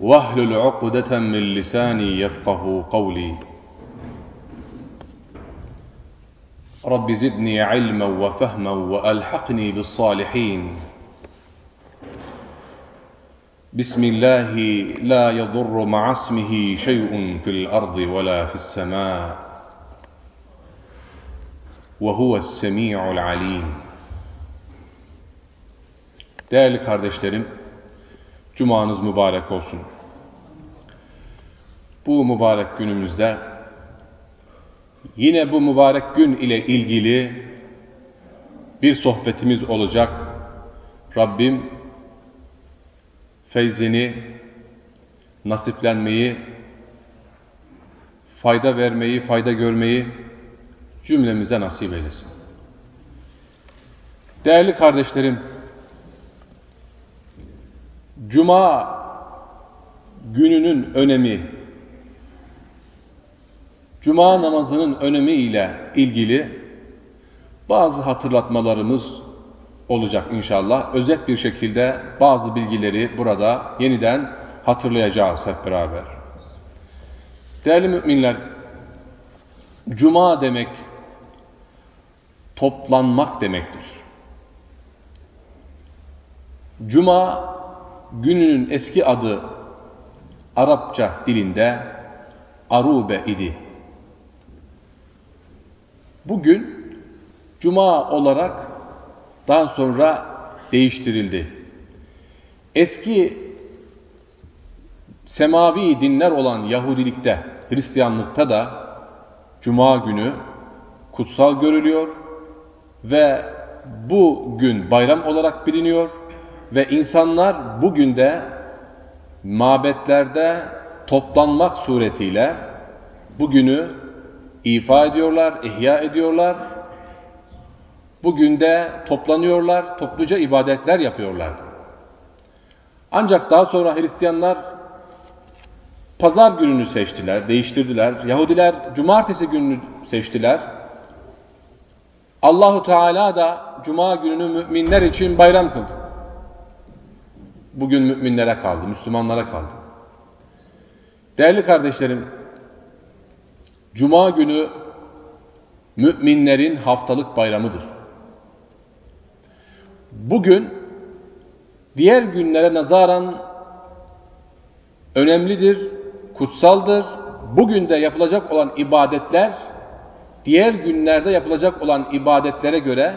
واهلل عقدة من لساني يفقه قولي. رب زدني علما وفهما وألحقني بالصالحين. بسم الله لا يضر مع اسمه شيء في الأرض ولا في السماء. وهو السميع العليم. Değerli kardeşlerim, Cumanız mübarek olsun. Bu mübarek günümüzde yine bu mübarek gün ile ilgili bir sohbetimiz olacak. Rabbim feyzini, nasiplenmeyi, fayda vermeyi, fayda görmeyi cümlemize nasip eylesin. Değerli kardeşlerim, Cuma gününün önemi, Cuma namazının önemi ile ilgili bazı hatırlatmalarımız olacak inşallah. Özet bir şekilde bazı bilgileri burada yeniden hatırlayacağız hep beraber. Değerli müminler, Cuma demek toplanmak demektir. Cuma gününün eski adı Arapça dilinde Arube idi. Bugün Cuma olarak daha sonra değiştirildi. Eski semavi dinler olan Yahudilikte, Hristiyanlıkta da Cuma günü kutsal görülüyor ve bu gün bayram olarak biliniyor ve insanlar bugün de mabetlerde toplanmak suretiyle bugünü ifa ediyorlar, ihya ediyorlar. Bugün de toplanıyorlar, topluca ibadetler yapıyorlar. Ancak daha sonra Hristiyanlar pazar gününü seçtiler, değiştirdiler. Yahudiler cumartesi gününü seçtiler. Allahu Teala da cuma gününü müminler için bayram kıldı. Bugün müminlere kaldı, Müslümanlara kaldı. Değerli kardeşlerim, Cuma günü müminlerin haftalık bayramıdır. Bugün diğer günlere nazaran önemlidir, kutsaldır. Bugün de yapılacak olan ibadetler diğer günlerde yapılacak olan ibadetlere göre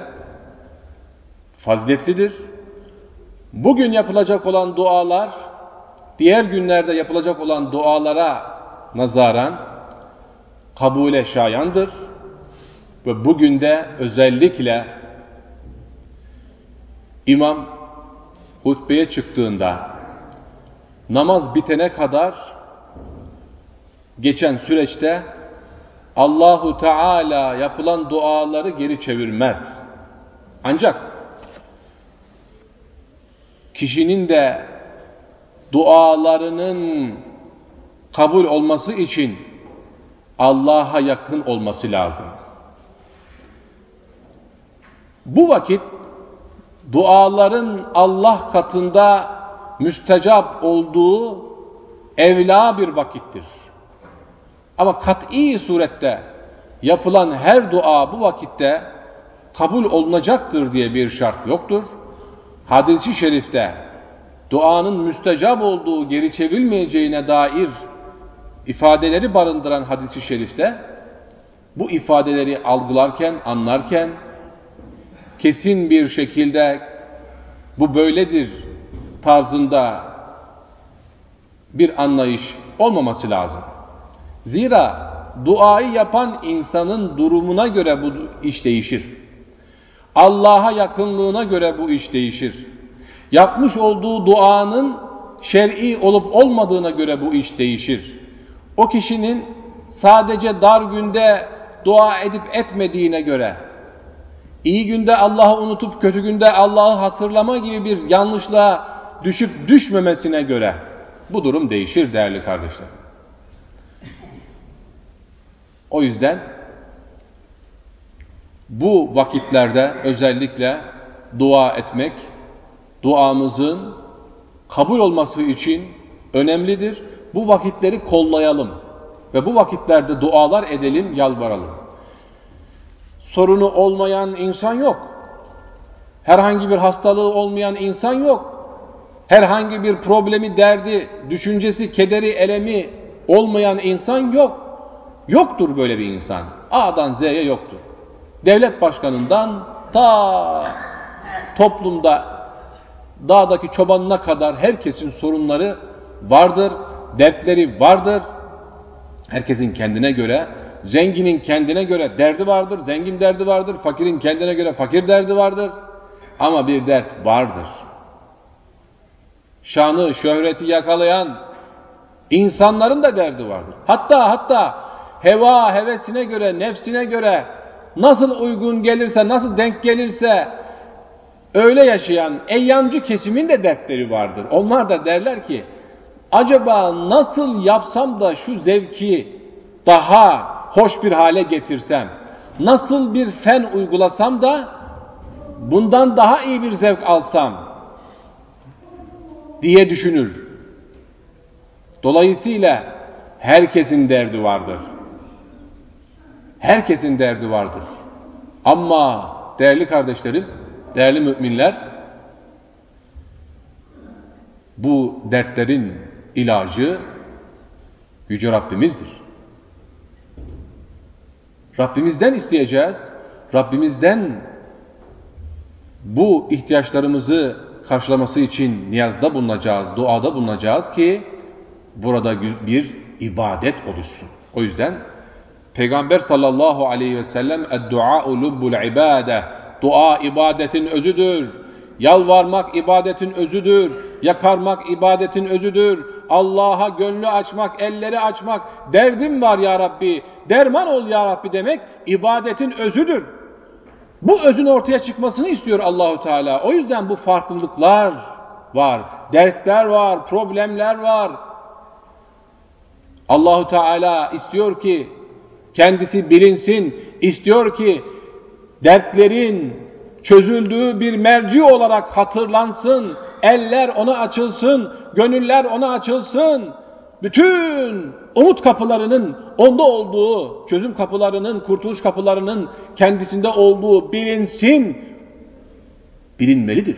faziletlidir. Bugün yapılacak olan dualar diğer günlerde yapılacak olan dualara nazaran kabule şayandır. Ve bugün de özellikle imam hutbeye çıktığında namaz bitene kadar geçen süreçte Allahu Teala yapılan duaları geri çevirmez. Ancak kişinin de dualarının kabul olması için Allah'a yakın olması lazım. Bu vakit duaların Allah katında müstecap olduğu evla bir vakittir. Ama kat'i surette yapılan her dua bu vakitte kabul olunacaktır diye bir şart yoktur. Hadis-i şerifte duanın müstecap olduğu, geri çevrilmeyeceğine dair ifadeleri barındıran hadisi şerifte bu ifadeleri algılarken, anlarken kesin bir şekilde bu böyledir tarzında bir anlayış olmaması lazım. Zira duayı yapan insanın durumuna göre bu iş değişir. Allah'a yakınlığına göre bu iş değişir. Yapmış olduğu duanın şer'i olup olmadığına göre bu iş değişir. O kişinin sadece dar günde dua edip etmediğine göre, iyi günde Allah'ı unutup kötü günde Allah'ı hatırlama gibi bir yanlışlığa düşüp düşmemesine göre bu durum değişir değerli kardeşler. O yüzden bu vakitlerde özellikle dua etmek, duamızın kabul olması için önemlidir. Bu vakitleri kollayalım ve bu vakitlerde dualar edelim, yalvaralım. Sorunu olmayan insan yok. Herhangi bir hastalığı olmayan insan yok. Herhangi bir problemi, derdi, düşüncesi, kederi, elemi olmayan insan yok. Yoktur böyle bir insan. A'dan Z'ye yoktur. Devlet başkanından ta toplumda dağdaki çobanına kadar herkesin sorunları vardır, dertleri vardır. Herkesin kendine göre, zenginin kendine göre derdi vardır, zengin derdi vardır, fakirin kendine göre fakir derdi vardır. Ama bir dert vardır. Şanı, şöhreti yakalayan insanların da derdi vardır. Hatta hatta heva, hevesine göre, nefsine göre nasıl uygun gelirse, nasıl denk gelirse öyle yaşayan eyyamcı kesimin de dertleri vardır. Onlar da derler ki acaba nasıl yapsam da şu zevki daha hoş bir hale getirsem, nasıl bir fen uygulasam da bundan daha iyi bir zevk alsam diye düşünür. Dolayısıyla herkesin derdi vardır. Herkesin derdi vardır. Ama değerli kardeşlerim, değerli müminler, bu dertlerin ilacı Yüce Rabbimizdir. Rabbimizden isteyeceğiz. Rabbimizden bu ihtiyaçlarımızı karşılaması için niyazda bulunacağız, duada bulunacağız ki burada bir ibadet oluşsun. O yüzden Peygamber sallallahu aleyhi ve sellem "Dua lubbul ibade." Dua ibadetin özüdür. Yalvarmak ibadetin özüdür. Yakarmak ibadetin özüdür. Allah'a gönlü açmak, elleri açmak, derdim var ya Rabbi, derman ol ya Rabbi demek ibadetin özüdür. Bu özün ortaya çıkmasını istiyor Allahu Teala. O yüzden bu farklılıklar var, dertler var, problemler var. Allahu Teala istiyor ki kendisi bilinsin, istiyor ki dertlerin çözüldüğü bir merci olarak hatırlansın, eller ona açılsın, gönüller ona açılsın. Bütün umut kapılarının onda olduğu, çözüm kapılarının, kurtuluş kapılarının kendisinde olduğu bilinsin, bilinmelidir.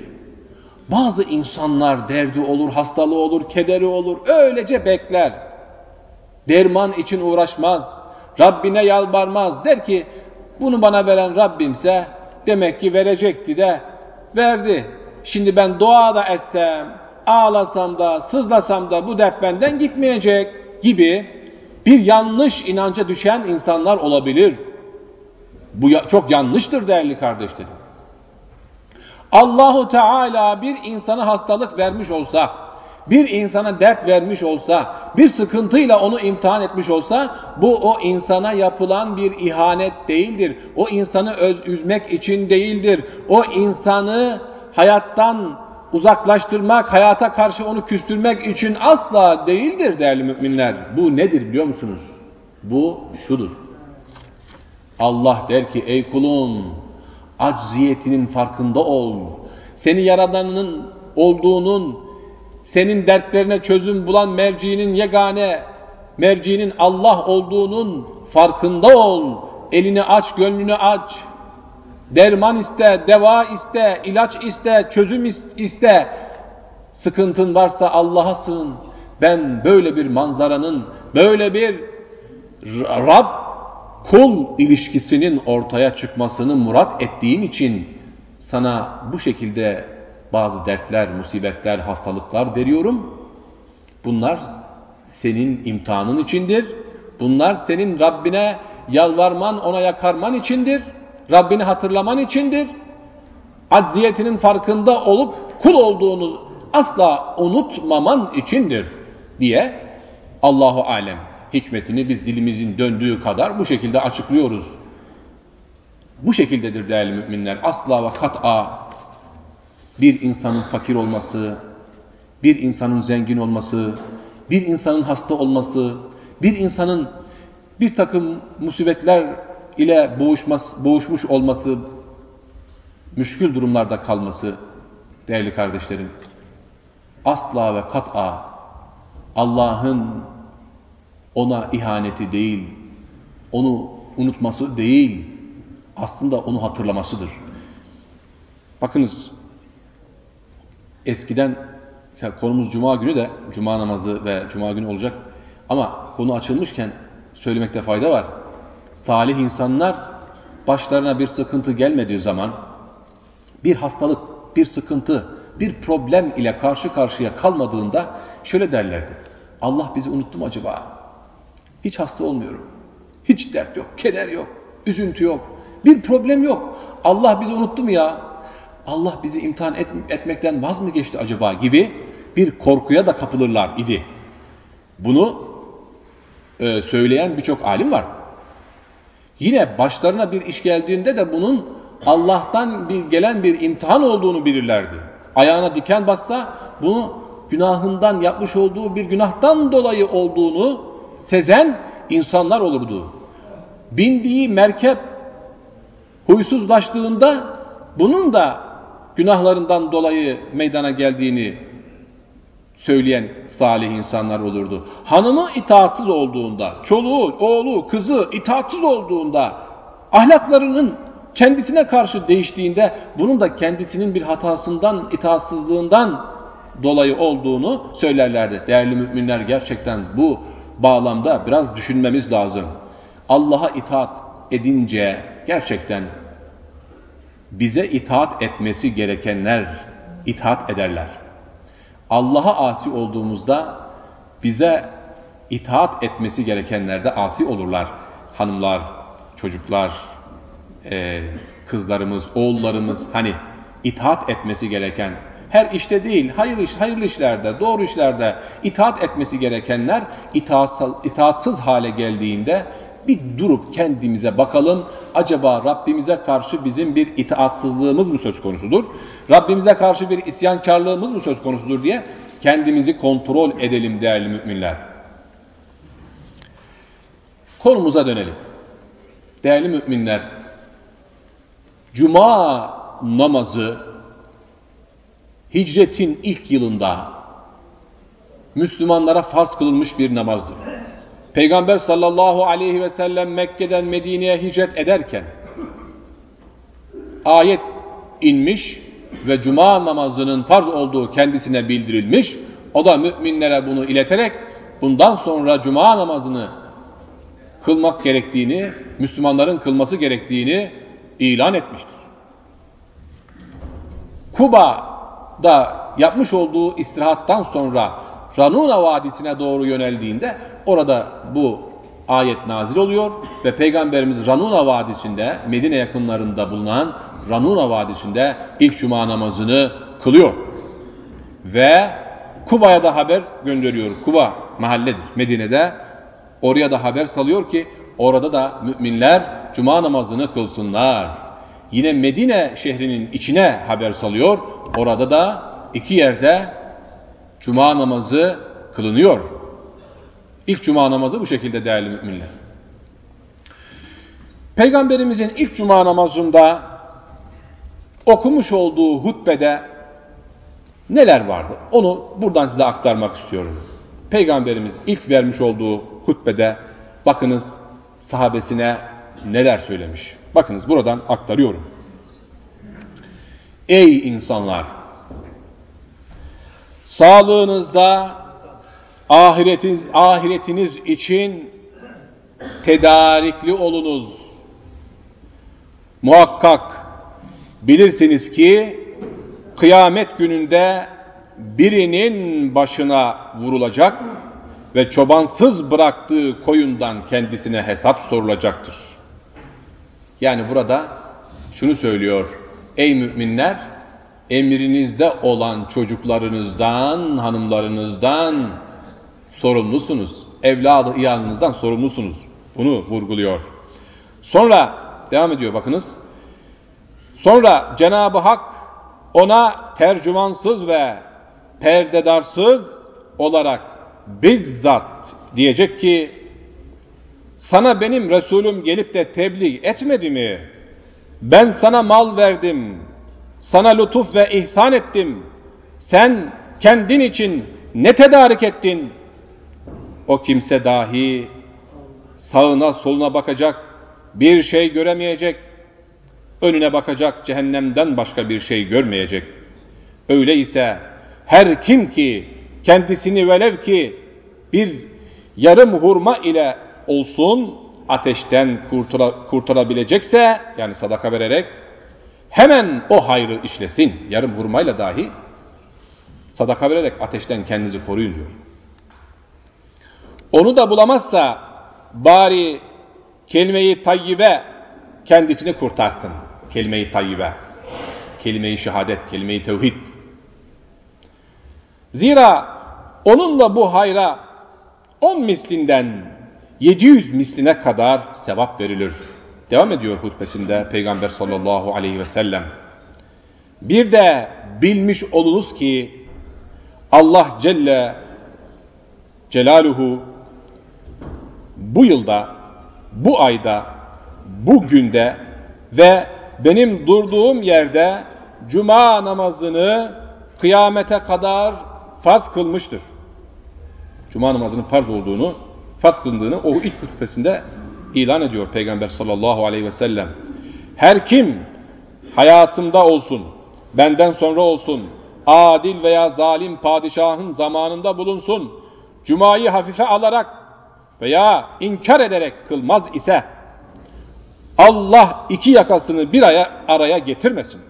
Bazı insanlar derdi olur, hastalığı olur, kederi olur, öylece bekler. Derman için uğraşmaz, Rabbine yalvarmaz. Der ki bunu bana veren Rabbimse demek ki verecekti de verdi. Şimdi ben dua da etsem, ağlasam da, sızlasam da bu dert benden gitmeyecek gibi bir yanlış inanca düşen insanlar olabilir. Bu çok yanlıştır değerli kardeşlerim. Allahu Teala bir insana hastalık vermiş olsa, bir insana dert vermiş olsa, bir sıkıntıyla onu imtihan etmiş olsa bu o insana yapılan bir ihanet değildir. O insanı öz üzmek için değildir. O insanı hayattan uzaklaştırmak, hayata karşı onu küstürmek için asla değildir değerli müminler. Bu nedir biliyor musunuz? Bu şudur. Allah der ki ey kulum acziyetinin farkında ol. Seni yaradanın olduğunun senin dertlerine çözüm bulan merciinin yegane, merciinin Allah olduğunun farkında ol. Elini aç, gönlünü aç. Derman iste, deva iste, ilaç iste, çözüm iste. Sıkıntın varsa Allah'a sığın. Ben böyle bir manzaranın, böyle bir Rab kul ilişkisinin ortaya çıkmasını murat ettiğim için sana bu şekilde bazı dertler, musibetler, hastalıklar veriyorum. Bunlar senin imtihanın içindir. Bunlar senin Rabbine yalvarman, ona yakarman içindir. Rabbini hatırlaman içindir. Acziyetinin farkında olup kul olduğunu asla unutmaman içindir diye Allahu alem hikmetini biz dilimizin döndüğü kadar bu şekilde açıklıyoruz. Bu şekildedir değerli müminler. Asla ve kat'a bir insanın fakir olması, bir insanın zengin olması, bir insanın hasta olması, bir insanın bir takım musibetler ile boğuşması, boğuşmuş olması, müşkül durumlarda kalması değerli kardeşlerim. Asla ve kat'a Allah'ın ona ihaneti değil, onu unutması değil, aslında onu hatırlamasıdır. Bakınız, eskiden konumuz cuma günü de cuma namazı ve cuma günü olacak ama konu açılmışken söylemekte fayda var. Salih insanlar başlarına bir sıkıntı gelmediği zaman bir hastalık, bir sıkıntı, bir problem ile karşı karşıya kalmadığında şöyle derlerdi. Allah bizi unuttu mu acaba? Hiç hasta olmuyorum. Hiç dert yok, keder yok, üzüntü yok, bir problem yok. Allah bizi unuttu mu ya? Allah bizi imtihan et, etmekten vaz mı geçti acaba gibi bir korkuya da kapılırlar idi. Bunu e, söyleyen birçok alim var. Yine başlarına bir iş geldiğinde de bunun Allah'tan bir gelen bir imtihan olduğunu bilirlerdi. Ayağına diken bassa bunu günahından yapmış olduğu bir günahtan dolayı olduğunu sezen insanlar olurdu. Bindiği merkep huysuzlaştığında bunun da günahlarından dolayı meydana geldiğini söyleyen salih insanlar olurdu. Hanımı itaatsız olduğunda, çoluğu, oğlu, kızı itaatsız olduğunda, ahlaklarının kendisine karşı değiştiğinde bunun da kendisinin bir hatasından, itaatsızlığından dolayı olduğunu söylerlerdi. Değerli müminler gerçekten bu bağlamda biraz düşünmemiz lazım. Allah'a itaat edince gerçekten bize itaat etmesi gerekenler itaat ederler. Allah'a asi olduğumuzda bize itaat etmesi gerekenler de asi olurlar. Hanımlar, çocuklar, e, kızlarımız, oğullarımız hani itaat etmesi gereken her işte değil, hayır iş, hayırlı işlerde, doğru işlerde itaat etmesi gerekenler itaatsız hale geldiğinde bir durup kendimize bakalım. Acaba Rabbimize karşı bizim bir itaatsızlığımız mı söz konusudur? Rabbimize karşı bir isyankarlığımız mı söz konusudur diye kendimizi kontrol edelim değerli müminler. Konumuza dönelim. Değerli müminler, Cuma namazı hicretin ilk yılında Müslümanlara farz kılınmış bir namazdır. Peygamber sallallahu aleyhi ve sellem Mekke'den Medine'ye hicret ederken ayet inmiş ve cuma namazının farz olduğu kendisine bildirilmiş. O da müminlere bunu ileterek bundan sonra cuma namazını kılmak gerektiğini, Müslümanların kılması gerektiğini ilan etmiştir. Kuba'da yapmış olduğu istirahattan sonra Ranuna Vadisi'ne doğru yöneldiğinde orada bu ayet nazil oluyor ve Peygamberimiz Ranuna Vadisi'nde Medine yakınlarında bulunan Ranuna Vadisi'nde ilk cuma namazını kılıyor. Ve Kuba'ya da haber gönderiyor. Kuba mahalledir Medine'de. Oraya da haber salıyor ki orada da müminler cuma namazını kılsınlar. Yine Medine şehrinin içine haber salıyor. Orada da iki yerde cuma namazı kılınıyor. İlk cuma namazı bu şekilde değerli müminler. Peygamberimizin ilk cuma namazında okumuş olduğu hutbede neler vardı? Onu buradan size aktarmak istiyorum. Peygamberimiz ilk vermiş olduğu hutbede bakınız sahabesine neler söylemiş. Bakınız buradan aktarıyorum. Ey insanlar! Sağlığınızda ahiretiniz, ahiretiniz için tedarikli olunuz. Muhakkak bilirsiniz ki kıyamet gününde birinin başına vurulacak ve çobansız bıraktığı koyundan kendisine hesap sorulacaktır. Yani burada şunu söylüyor. Ey müminler, emrinizde olan çocuklarınızdan, hanımlarınızdan sorumlusunuz. Evladı iyanınızdan sorumlusunuz. Bunu vurguluyor. Sonra devam ediyor bakınız. Sonra Cenab-ı Hak ona tercümansız ve perdedarsız olarak bizzat diyecek ki sana benim Resulüm gelip de tebliğ etmedi mi? Ben sana mal verdim, sana lütuf ve ihsan ettim. Sen kendin için ne tedarik ettin? O kimse dahi sağına soluna bakacak, bir şey göremeyecek, önüne bakacak, cehennemden başka bir şey görmeyecek. Öyleyse her kim ki kendisini velev ki bir yarım hurma ile olsun ateşten kurtula, kurtarabilecekse yani sadaka vererek hemen o hayrı işlesin. Yarım hurmayla dahi sadaka vererek ateşten kendinizi koruyun diyor. Onu da bulamazsa bari kelime-i tayyibe kendisini kurtarsın. Kelime-i tayyibe, kelime-i şehadet, kelime-i tevhid. Zira onunla bu hayra 10 mislinden 700 misline kadar sevap verilir. Devam ediyor hutbesinde Peygamber sallallahu aleyhi ve sellem. Bir de bilmiş olunuz ki Allah Celle Celaluhu bu yılda, bu ayda, bu günde ve benim durduğum yerde cuma namazını kıyamete kadar farz kılmıştır. Cuma namazının farz olduğunu, farz kıldığını o ilk hutbesinde ilan ediyor Peygamber sallallahu aleyhi ve sellem. Her kim hayatımda olsun, benden sonra olsun, adil veya zalim padişahın zamanında bulunsun, Cuma'yı hafife alarak veya inkar ederek kılmaz ise, Allah iki yakasını bir aya, araya getirmesin.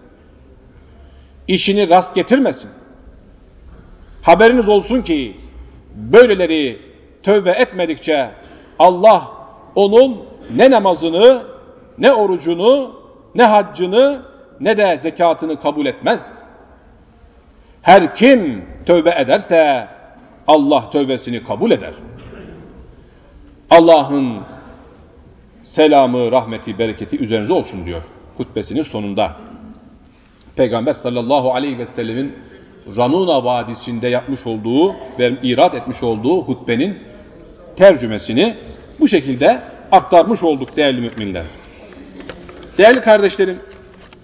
İşini rast getirmesin. Haberiniz olsun ki böyleleri tövbe etmedikçe Allah onun ne namazını, ne orucunu, ne haccını, ne de zekatını kabul etmez. Her kim tövbe ederse Allah tövbesini kabul eder. Allah'ın selamı, rahmeti, bereketi üzerinize olsun diyor hutbesinin sonunda. Peygamber sallallahu aleyhi ve sellemin Ranuna Vadisi'nde yapmış olduğu ve irat etmiş olduğu hutbenin tercümesini bu şekilde aktarmış olduk değerli müminler. Değerli kardeşlerim,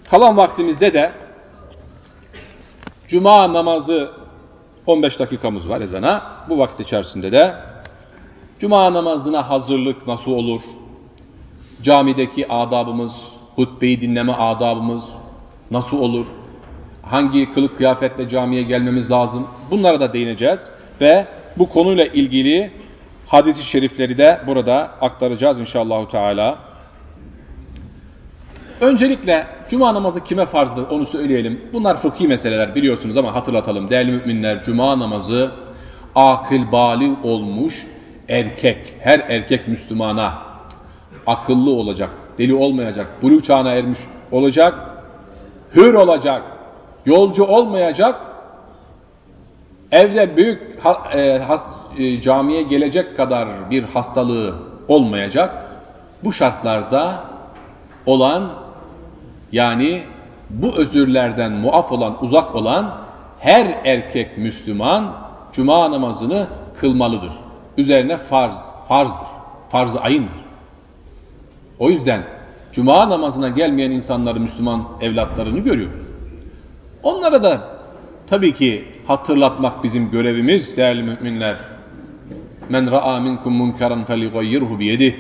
kalan vaktimizde de Cuma namazı 15 dakikamız var ezana. Bu vakit içerisinde de Cuma namazına hazırlık nasıl olur? Camideki adabımız, hutbeyi dinleme adabımız nasıl olur? Hangi kılık kıyafetle camiye gelmemiz lazım? Bunlara da değineceğiz ve bu konuyla ilgili hadisi şerifleri de burada aktaracağız inşallah Teala. Öncelikle cuma namazı kime farzdır onu söyleyelim. Bunlar fıkhi meseleler biliyorsunuz ama hatırlatalım. Değerli müminler cuma namazı akıl bali olmuş erkek, her erkek Müslümana akıllı olacak, deli olmayacak, buluğ çağına ermiş olacak, hür olacak, yolcu olmayacak, evde büyük e, has, e, camiye gelecek kadar bir hastalığı olmayacak. Bu şartlarda olan yani bu özürlerden muaf olan, uzak olan her erkek Müslüman cuma namazını kılmalıdır. Üzerine farz, farzdır. Farz-ı ayındır. O yüzden cuma namazına gelmeyen insanları, Müslüman evlatlarını görüyoruz. Onlara da tabii ki hatırlatmak bizim görevimiz değerli müminler. Men ra'a minkum munkaran felyughayyirhu biyedih.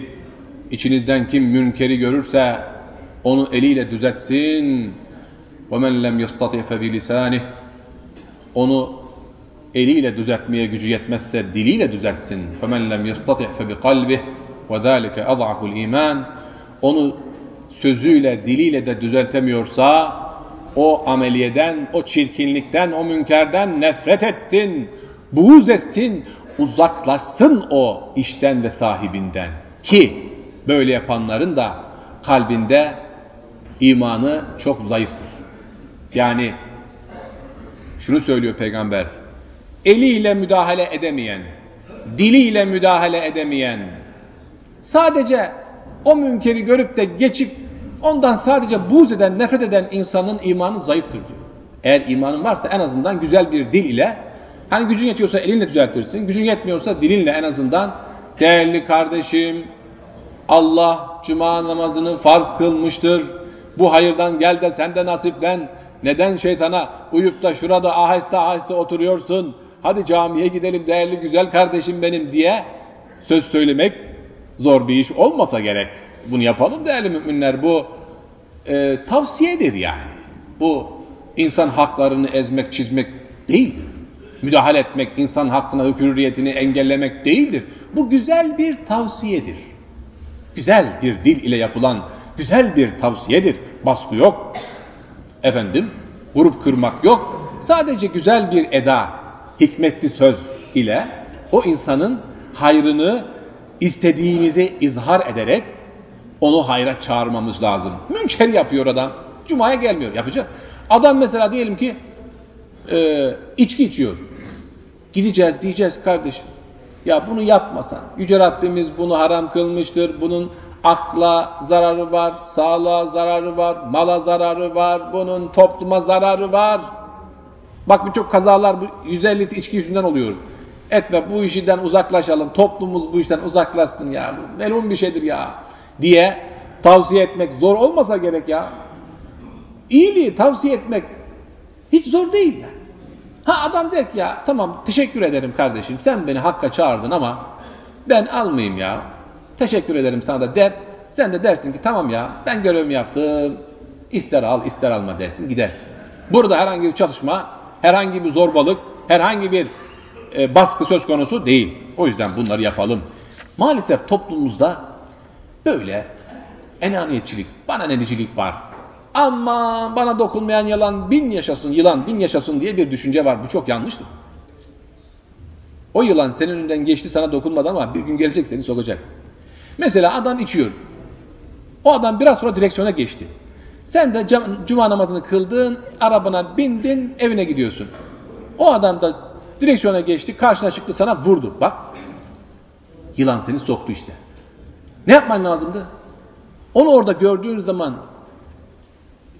İçinizden kim münkeri görürse onu eliyle düzeltsin. Ve men lem yastati fe bilisanih. Onu eliyle düzeltmeye gücü yetmezse diliyle düzeltsin. Femen lem yastati fe bi kalbih ve zalike ad'aful iman. Onu sözüyle, diliyle de düzeltemiyorsa o ameliyeden, o çirkinlikten, o münkerden nefret etsin, buğz etsin, uzaklaşsın o işten ve sahibinden. Ki böyle yapanların da kalbinde imanı çok zayıftır. Yani Şunu söylüyor peygamber. Eliyle müdahale edemeyen, diliyle müdahale edemeyen, sadece o münkeri görüp de geçip ondan sadece buğz eden, nefret eden insanın imanı zayıftır diyor. Eğer imanın varsa en azından güzel bir dil ile, hani gücün yetiyorsa elinle düzeltirsin, gücün yetmiyorsa dilinle en azından değerli kardeşim, Allah cuma namazını farz kılmıştır. Bu hayırdan gel de sen de nasiplen. Neden şeytana uyup da şurada aheste aheste oturuyorsun? Hadi camiye gidelim değerli güzel kardeşim benim diye söz söylemek zor bir iş olmasa gerek. Bunu yapalım değerli müminler. Bu e, tavsiyedir yani. Bu insan haklarını ezmek, çizmek değildir. Müdahale etmek, insan hakkına hürriyetini engellemek değildir. Bu güzel bir tavsiyedir. Güzel bir dil ile yapılan güzel bir tavsiyedir. Baskı yok. Efendim, vurup kırmak yok. Sadece güzel bir eda, hikmetli söz ile o insanın hayrını istediğimizi izhar ederek onu hayra çağırmamız lazım. Münker yapıyor adam. Cuma'ya gelmiyor. Yapacak. Adam mesela diyelim ki e, içki içiyor. Gideceğiz diyeceğiz kardeşim. Ya bunu yapmasan. Yüce Rabbimiz bunu haram kılmıştır. Bunun akla zararı var, sağlığa zararı var, mala zararı var, bunun topluma zararı var. Bak birçok kazalar bu 150'si içki yüzünden oluyor. Etme bu işten uzaklaşalım, toplumumuz bu işten uzaklaşsın ya. Bu melun bir şeydir ya diye tavsiye etmek zor olmasa gerek ya. İyiliği tavsiye etmek hiç zor değil yani. Ha adam der ki ya tamam teşekkür ederim kardeşim sen beni hakka çağırdın ama ben almayayım ya. Teşekkür ederim sana da der. Sen de dersin ki tamam ya ben görevimi yaptım. İster al ister alma dersin gidersin. Burada herhangi bir çalışma, herhangi bir zorbalık, herhangi bir e, baskı söz konusu değil. O yüzden bunları yapalım. Maalesef toplumumuzda böyle enaniyetçilik, bana nenicilik var. Ama bana dokunmayan yalan bin yaşasın, yılan bin yaşasın diye bir düşünce var. Bu çok yanlıştır. O yılan senin önünden geçti sana dokunmadan ama bir gün gelecek seni sokacak. Mesela adam içiyor. O adam biraz sonra direksiyona geçti. Sen de cuma namazını kıldın, arabana bindin, evine gidiyorsun. O adam da direksiyona geçti, karşına çıktı sana vurdu. Bak, yılan seni soktu işte. Ne yapman lazımdı? Onu orada gördüğün zaman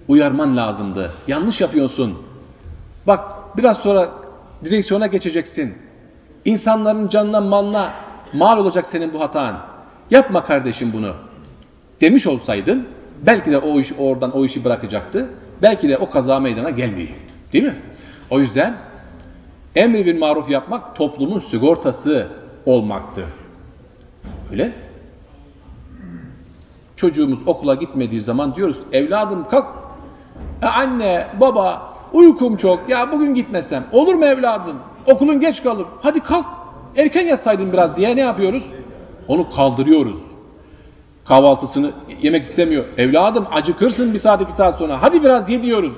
uyarman lazımdı. Yanlış yapıyorsun. Bak biraz sonra direksiyona geçeceksin. İnsanların canına malına mal olacak senin bu hatan. Yapma kardeşim bunu. Demiş olsaydın belki de o iş oradan o işi bırakacaktı. Belki de o kaza meydana gelmeyecekti. Değil mi? O yüzden emri bir maruf yapmak toplumun sigortası olmaktır. Öyle. Çocuğumuz okula gitmediği zaman diyoruz evladım kalk ya anne, baba, uykum çok. Ya bugün gitmesem. Olur mu evladım? Okulun geç kalır. Hadi kalk. Erken yatsaydın biraz diye ne yapıyoruz? Onu kaldırıyoruz. Kahvaltısını yemek istemiyor. Evladım acıkırsın bir saat iki saat sonra. Hadi biraz ye diyoruz.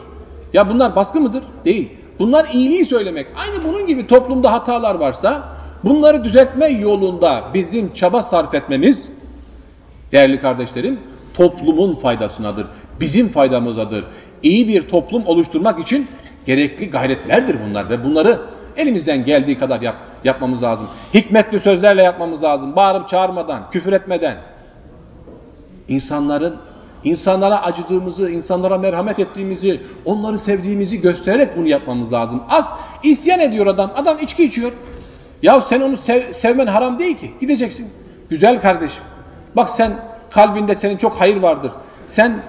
Ya bunlar baskı mıdır? Değil. Bunlar iyiliği söylemek. Aynı bunun gibi toplumda hatalar varsa bunları düzeltme yolunda bizim çaba sarf etmemiz değerli kardeşlerim toplumun faydasınadır. Bizim faydamızadır iyi bir toplum oluşturmak için gerekli gayretlerdir bunlar ve bunları elimizden geldiği kadar yap, yapmamız lazım. Hikmetli sözlerle yapmamız lazım. Bağırıp çağırmadan, küfür etmeden. İnsanların insanlara acıdığımızı, insanlara merhamet ettiğimizi, onları sevdiğimizi göstererek bunu yapmamız lazım. Az isyan ediyor adam. Adam içki içiyor. Ya sen onu sev, sevmen haram değil ki. Gideceksin. Güzel kardeşim. Bak sen kalbinde senin çok hayır vardır. Sen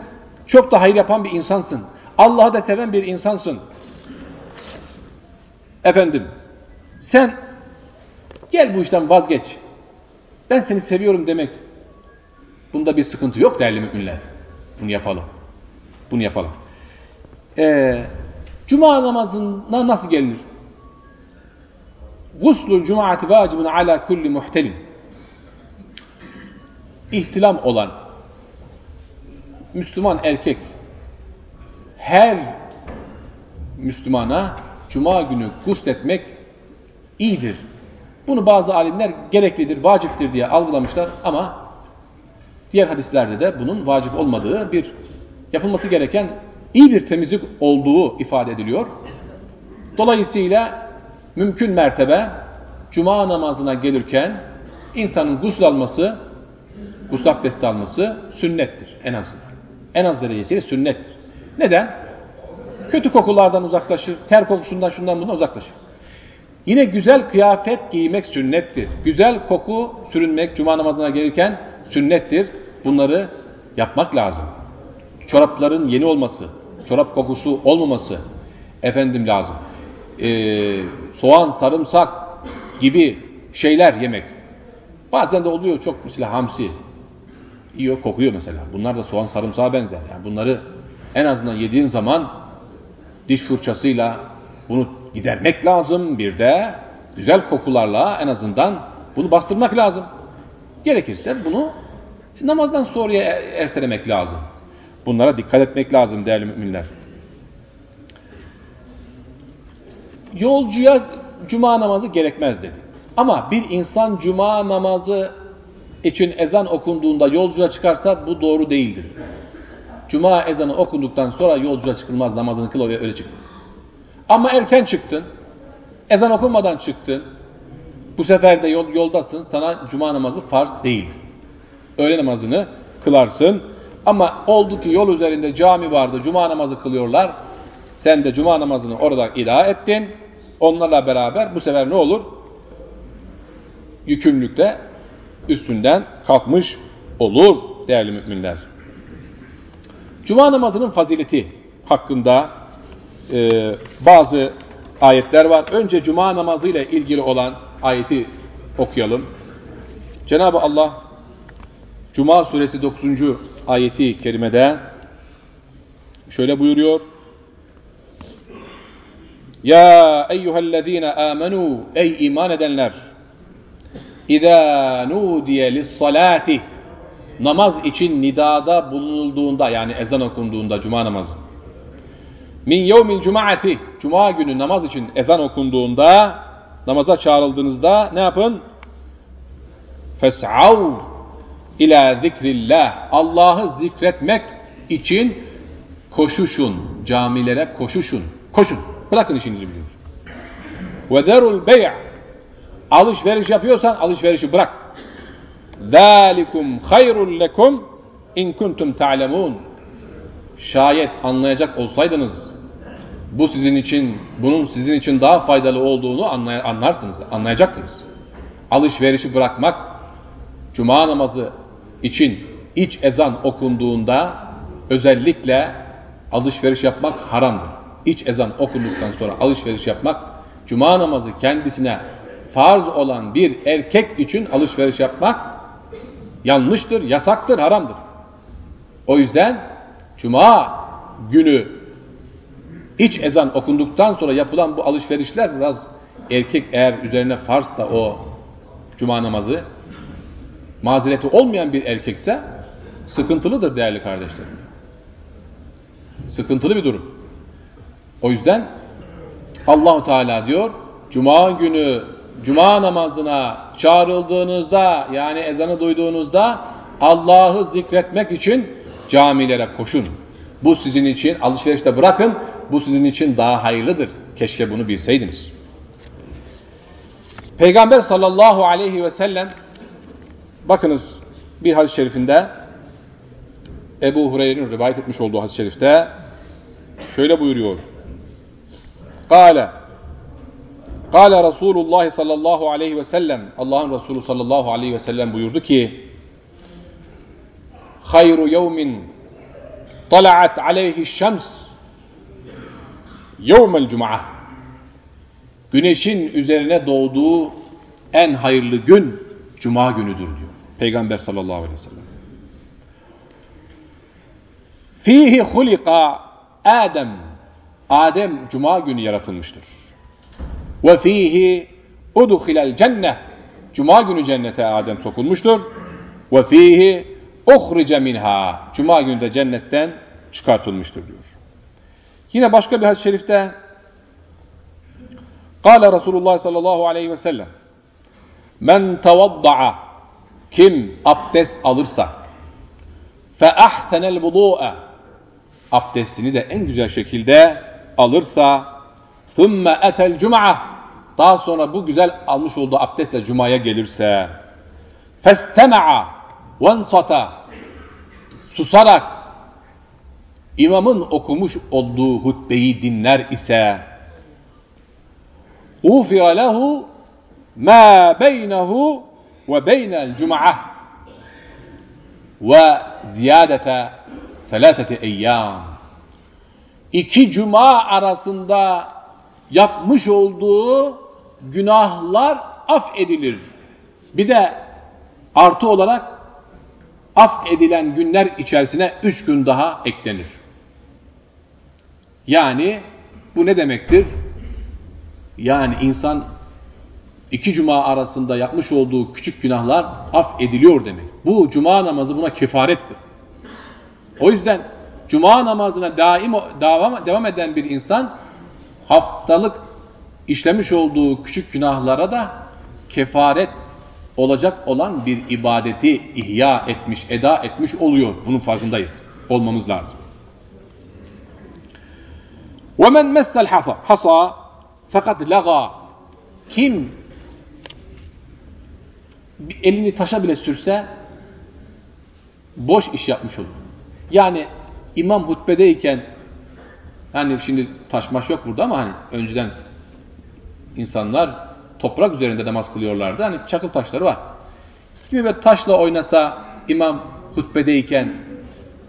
çok da hayır yapan bir insansın. Allah'ı da seven bir insansın. Efendim, sen gel bu işten vazgeç. Ben seni seviyorum demek. Bunda bir sıkıntı yok değerli müminler. Bunu yapalım. Bunu yapalım. Ee, Cuma namazına nasıl gelinir? Guslul cumaati vacibun ala kulli muhtelim. İhtilam olan, Müslüman erkek her Müslümana Cuma günü gusletmek iyidir. Bunu bazı alimler gereklidir, vaciptir diye algılamışlar ama diğer hadislerde de bunun vacip olmadığı bir yapılması gereken iyi bir temizlik olduğu ifade ediliyor. Dolayısıyla mümkün mertebe cuma namazına gelirken insanın gusül alması, gusül abdesti alması sünnettir en azından. En az derecesiyle sünnettir. Neden? Kötü kokulardan uzaklaşır, ter kokusundan şundan bundan uzaklaşır. Yine güzel kıyafet giymek sünnettir. Güzel koku sürünmek cuma namazına gelirken sünnettir. Bunları yapmak lazım. Çorapların yeni olması, çorap kokusu olmaması efendim lazım. Ee, soğan, sarımsak gibi şeyler yemek. Bazen de oluyor çok mesela hamsi. Yiyor, kokuyor mesela. Bunlar da soğan sarımsağa benzer. Yani bunları en azından yediğin zaman diş fırçasıyla bunu gidermek lazım. Bir de güzel kokularla en azından bunu bastırmak lazım. Gerekirse bunu namazdan sonraya ertelemek lazım. Bunlara dikkat etmek lazım değerli müminler. Yolcuya cuma namazı gerekmez dedi. Ama bir insan cuma namazı için ezan okunduğunda yolculuğa çıkarsa bu doğru değildir. Cuma ezanı okunduktan sonra yolculuğa çıkılmaz namazını kıl oraya öyle çık. Ama erken çıktın, ezan okunmadan çıktın, bu sefer de yol, yoldasın, sana cuma namazı farz değil. Öğle namazını kılarsın. Ama oldu ki yol üzerinde cami vardı, cuma namazı kılıyorlar. Sen de cuma namazını orada ida ettin. Onlarla beraber bu sefer ne olur? Yükümlülükte üstünden kalkmış olur değerli müminler. Cuma namazının fazileti hakkında e, bazı ayetler var. Önce cuma namazı ile ilgili olan ayeti okuyalım. Cenab-ı Allah Cuma suresi 9. ayeti kerimede şöyle buyuruyor. Ya eyyühellezine amenu ey iman edenler İzâ nudiye lissalâti. Namaz için nidada bulunulduğunda yani ezan okunduğunda cuma namazı. Min yevmil cumaati. Cuma günü namaz için ezan okunduğunda namaza çağrıldığınızda ne yapın? Fes'av ila zikrillah. Allah'ı zikretmek için koşuşun camilere koşuşun. Koşun bırakın işinizi biliyor ve derul bey' alışveriş yapıyorsan alışverişi bırak ذَٰلِكُمْ خَيْرٌ لَكُمْ اِنْ كُنْتُمْ تَعْلَمُونَ Şayet anlayacak olsaydınız bu sizin için, bunun sizin için daha faydalı olduğunu anlay anlarsınız, anlayacaktınız. Alışverişi bırakmak, cuma namazı için iç ezan okunduğunda özellikle alışveriş yapmak haramdır. İç ezan okunduktan sonra alışveriş yapmak, cuma namazı kendisine farz olan bir erkek için alışveriş yapmak yanlıştır, yasaktır, haramdır. O yüzden cuma günü iç ezan okunduktan sonra yapılan bu alışverişler biraz erkek eğer üzerine farzsa o cuma namazı mazereti olmayan bir erkekse sıkıntılıdır değerli kardeşlerim. Sıkıntılı bir durum. O yüzden Allahu Teala diyor cuma günü cuma namazına çağrıldığınızda yani ezanı duyduğunuzda Allah'ı zikretmek için camilere koşun. Bu sizin için alışverişte bırakın. Bu sizin için daha hayırlıdır. Keşke bunu bilseydiniz. Peygamber sallallahu aleyhi ve sellem bakınız bir hadis-i şerifinde Ebu Hureyre'nin rivayet etmiş olduğu hadis-i şerifte şöyle buyuruyor. Kale Kale Resulullah sallallahu aleyhi ve sellem Allah'ın Resulü sallallahu aleyhi ve sellem buyurdu ki Hayru yevmin tala'at aleyhi şems yevmel cuma Güneşin üzerine doğduğu en hayırlı gün cuma günüdür diyor. Peygamber sallallahu aleyhi ve sellem. Fihi hulika Adem. Adem cuma günü yaratılmıştır. Ve fihi udhilel cenne. Cuma günü cennete Adem sokulmuştur. Ve fihi uhrice minha. Cuma günü de cennetten çıkartılmıştır diyor. Yine başka bir hadis-i şerifte Kale Resulullah sallallahu aleyhi ve sellem Men tevadda'a kim abdest alırsa fe ahsenel vudu'a abdestini de en güzel şekilde alırsa thumme etel cum'a daha sonra bu güzel almış olduğu abdestle cumaya gelirse festema'a vensata susarak imamın okumuş olduğu hutbeyi dinler ise ufira lehu ma beynehu ve beynel cuma'ah ve ziyadete felatete eyyam. İki cuma arasında yapmış olduğu günahlar af edilir. Bir de artı olarak af edilen günler içerisine üç gün daha eklenir. Yani bu ne demektir? Yani insan iki cuma arasında yapmış olduğu küçük günahlar af ediliyor demek. Bu cuma namazı buna kefarettir. O yüzden cuma namazına daim devam, devam eden bir insan haftalık işlemiş olduğu küçük günahlara da kefaret olacak olan bir ibadeti ihya etmiş, eda etmiş oluyor. Bunun farkındayız. Olmamız lazım. وَمَنْ مَسَّ الْحَصَى fakat laga kim elini taşa bile sürse boş iş yapmış olur. Yani imam hutbedeyken hani şimdi taşmaş yok burada ama hani önceden insanlar toprak üzerinde namaz kılıyorlardı. Hani çakıl taşları var. Kimi böyle taşla oynasa imam hutbedeyken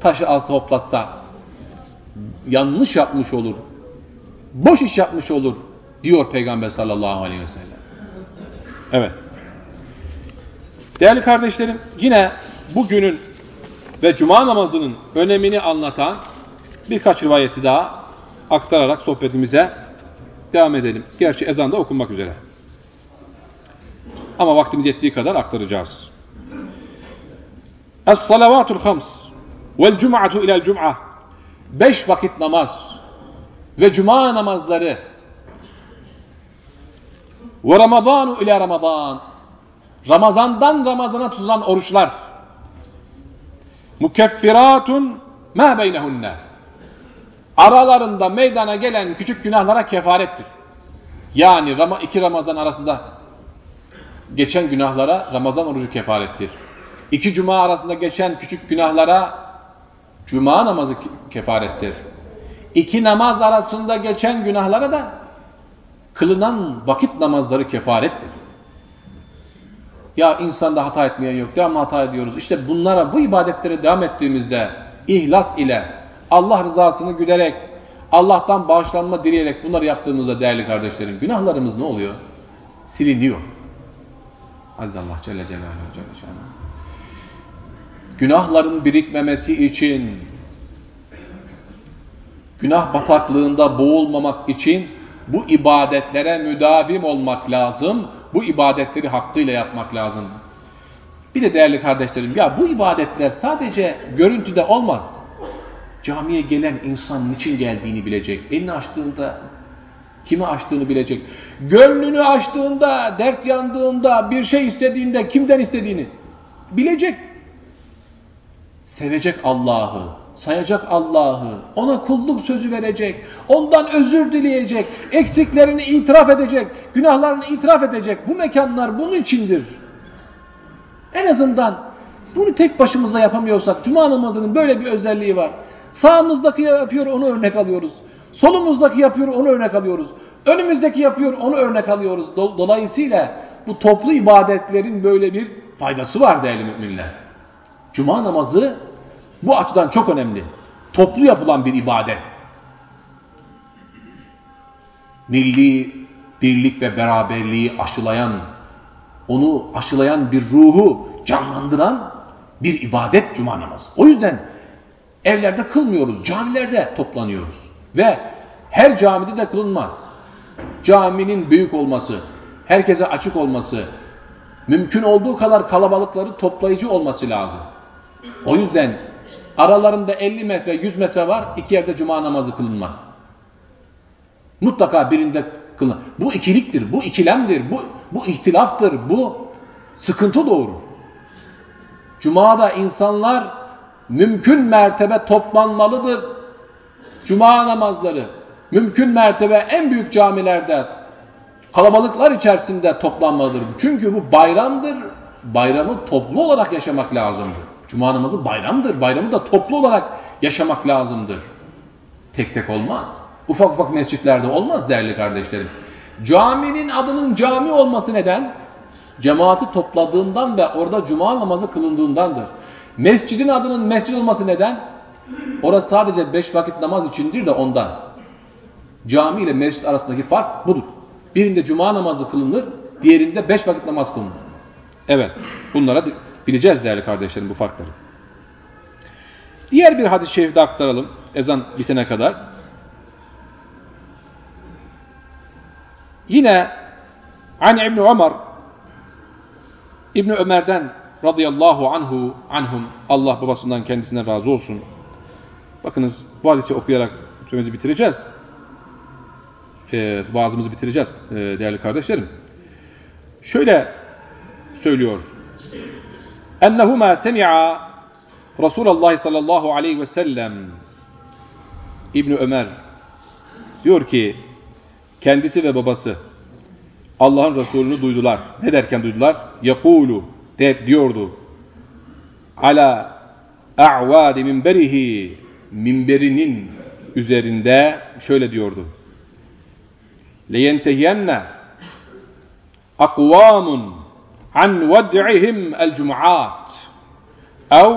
taşı alsa hoplatsa yanlış yapmış olur. Boş iş yapmış olur diyor Peygamber sallallahu aleyhi ve sellem. Evet. Değerli kardeşlerim yine bugünün ve cuma namazının önemini anlatan birkaç rivayeti daha aktararak sohbetimize devam edelim. Gerçi ezan da okunmak üzere. Ama vaktimiz yettiği kadar aktaracağız. Es-salavatul hams vel cum'atu ilel cum'a Beş vakit namaz ve cuma namazları ve Ramazanu ile Ramazan Ramazandan Ramazana tutulan oruçlar mukeffiratun ma beynehunne aralarında meydana gelen küçük günahlara kefarettir. Yani iki Ramazan arasında geçen günahlara Ramazan orucu kefarettir. İki cuma arasında geçen küçük günahlara cuma namazı kefarettir. İki namaz arasında geçen günahlara da kılınan vakit namazları kefarettir. Ya insanda hata etmeyen yok. Devamlı hata ediyoruz. İşte bunlara, bu ibadetlere devam ettiğimizde ihlas ile, Allah rızasını güderek, Allah'tan bağışlanma dileyerek bunları yaptığımızda değerli kardeşlerim, günahlarımız ne oluyor? Siliniyor. Aziz Allah Celle Celaluhu Celle Şanuhu. Günahların birikmemesi için, günah bataklığında boğulmamak için bu ibadetlere müdavim olmak lazım. Bu ibadetleri hakkıyla yapmak lazım. Bir de değerli kardeşlerim ya bu ibadetler sadece görüntüde olmaz. Camiye gelen insan niçin geldiğini bilecek. Elini açtığında kimi açtığını bilecek. Gönlünü açtığında, dert yandığında, bir şey istediğinde kimden istediğini bilecek. Sevecek Allah'ı, sayacak Allah'ı, ona kulluk sözü verecek, ondan özür dileyecek, eksiklerini itiraf edecek, günahlarını itiraf edecek. Bu mekanlar bunun içindir. En azından bunu tek başımıza yapamıyorsak, cuma namazının böyle bir özelliği var. Sağımızdaki yapıyor, onu örnek alıyoruz. Solumuzdaki yapıyor, onu örnek alıyoruz. Önümüzdeki yapıyor, onu örnek alıyoruz. Dolayısıyla bu toplu ibadetlerin böyle bir faydası var değerli müminler. Cuma namazı bu açıdan çok önemli. Toplu yapılan bir ibadet. Milli birlik ve beraberliği aşılayan, onu aşılayan bir ruhu canlandıran bir ibadet cuma namazı. O yüzden evlerde kılmıyoruz, camilerde toplanıyoruz. Ve her camide de kılınmaz. Caminin büyük olması, herkese açık olması, mümkün olduğu kadar kalabalıkları toplayıcı olması lazım. O yüzden Aralarında 50 metre, 100 metre var. iki yerde cuma namazı kılınmaz. Mutlaka birinde kılın. Bu ikiliktir, bu ikilemdir, bu, bu ihtilaftır, bu sıkıntı doğru. Cuma'da insanlar mümkün mertebe toplanmalıdır. Cuma namazları mümkün mertebe en büyük camilerde kalabalıklar içerisinde toplanmalıdır. Çünkü bu bayramdır. Bayramı toplu olarak yaşamak lazımdır. Cuma namazı bayramdır. Bayramı da toplu olarak yaşamak lazımdır. Tek tek olmaz. Ufak ufak mescitlerde olmaz değerli kardeşlerim. Caminin adının cami olması neden? Cemaati topladığından ve orada cuma namazı kılındığındandır. Mescidin adının mescid olması neden? Orası sadece beş vakit namaz içindir de ondan. Cami ile mescid arasındaki fark budur. Birinde cuma namazı kılınır, diğerinde beş vakit namaz kılınır. Evet, bunlara bileceğiz değerli kardeşlerim bu farkları. Diğer bir hadis-i şerifte aktaralım ezan bitene kadar. Yine An İbni Ömer İbni Ömer'den radıyallahu anhu anhum Allah babasından kendisine razı olsun. Bakınız bu hadisi okuyarak hutbemizi bitireceğiz. Ee, vaazımızı bitireceğiz ee, değerli kardeşlerim. Şöyle söylüyor. Ennehuma semi'a Resulullah sallallahu aleyhi ve sellem İbni Ömer diyor ki kendisi ve babası Allah'ın Resulünü duydular. Ne derken duydular? Yakulu de diyordu. Ala a'vadi minberihi minberinin üzerinde şöyle diyordu. Leyentehiyenne akvamun an vad'ihim el-cum'at ev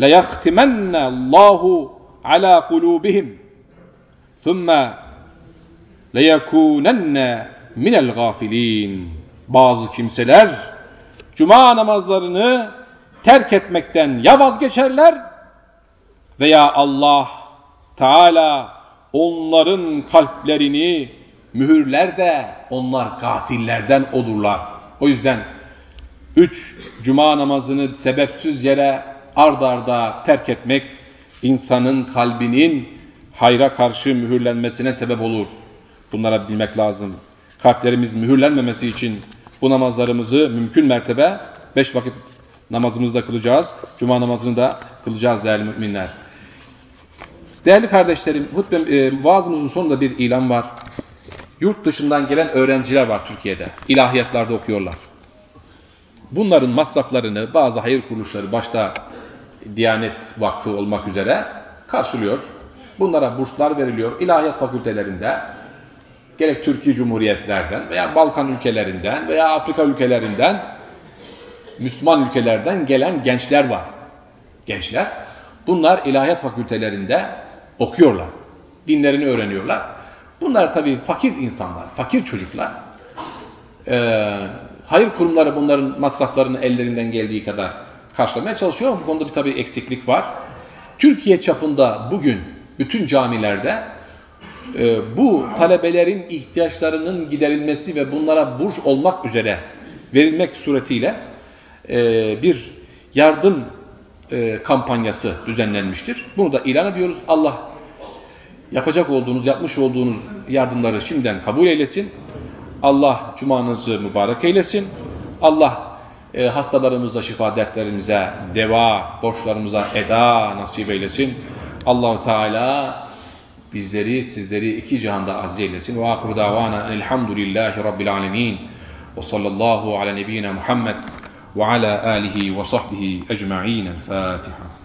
leyahtimenne Allahu ala kulubihim thumma leyekunenne minel gafilin. Bazı kimseler cuma namazlarını terk etmekten ya vazgeçerler veya Allah Teala onların kalplerini mühürler de onlar gafillerden olurlar. O yüzden üç cuma namazını sebepsiz yere ard arda terk etmek insanın kalbinin hayra karşı mühürlenmesine sebep olur. Bunlara bilmek lazım. Kalplerimiz mühürlenmemesi için bu namazlarımızı mümkün mertebe beş vakit namazımızı da kılacağız. Cuma namazını da kılacağız değerli müminler. Değerli kardeşlerim, hutbe, e, vaazımızın sonunda bir ilan var. Yurt dışından gelen öğrenciler var Türkiye'de. İlahiyatlarda okuyorlar. Bunların masraflarını bazı hayır kuruluşları, başta Diyanet Vakfı olmak üzere karşılıyor. Bunlara burslar veriliyor. İlahiyat fakültelerinde gerek Türkiye Cumhuriyetlerden veya Balkan ülkelerinden veya Afrika ülkelerinden Müslüman ülkelerden gelen gençler var. Gençler. Bunlar ilahiyat fakültelerinde okuyorlar. Dinlerini öğreniyorlar. Bunlar tabii fakir insanlar, fakir çocuklar. Ee, hayır kurumları bunların masraflarını ellerinden geldiği kadar karşılamaya çalışıyor ama bu konuda bir tabii eksiklik var. Türkiye çapında bugün bütün camilerde bu talebelerin ihtiyaçlarının giderilmesi ve bunlara burs olmak üzere verilmek suretiyle e, bir yardım e, kampanyası düzenlenmiştir. Bunu da ilan ediyoruz. Allah yapacak olduğunuz, yapmış olduğunuz yardımları şimdiden kabul eylesin. Allah cumanızı mübarek eylesin. Allah e, hastalarımıza şifa, dertlerimize deva, borçlarımıza eda nasip eylesin. Allahu Teala bizleri, sizleri iki cihanda aziz eylesin. Ve ahiru davana elhamdülillahi rabbil alemin. Ve sallallahu ala nebiyyina Muhammed ve ala alihi ve sahbihi ecma'in. El Fatiha.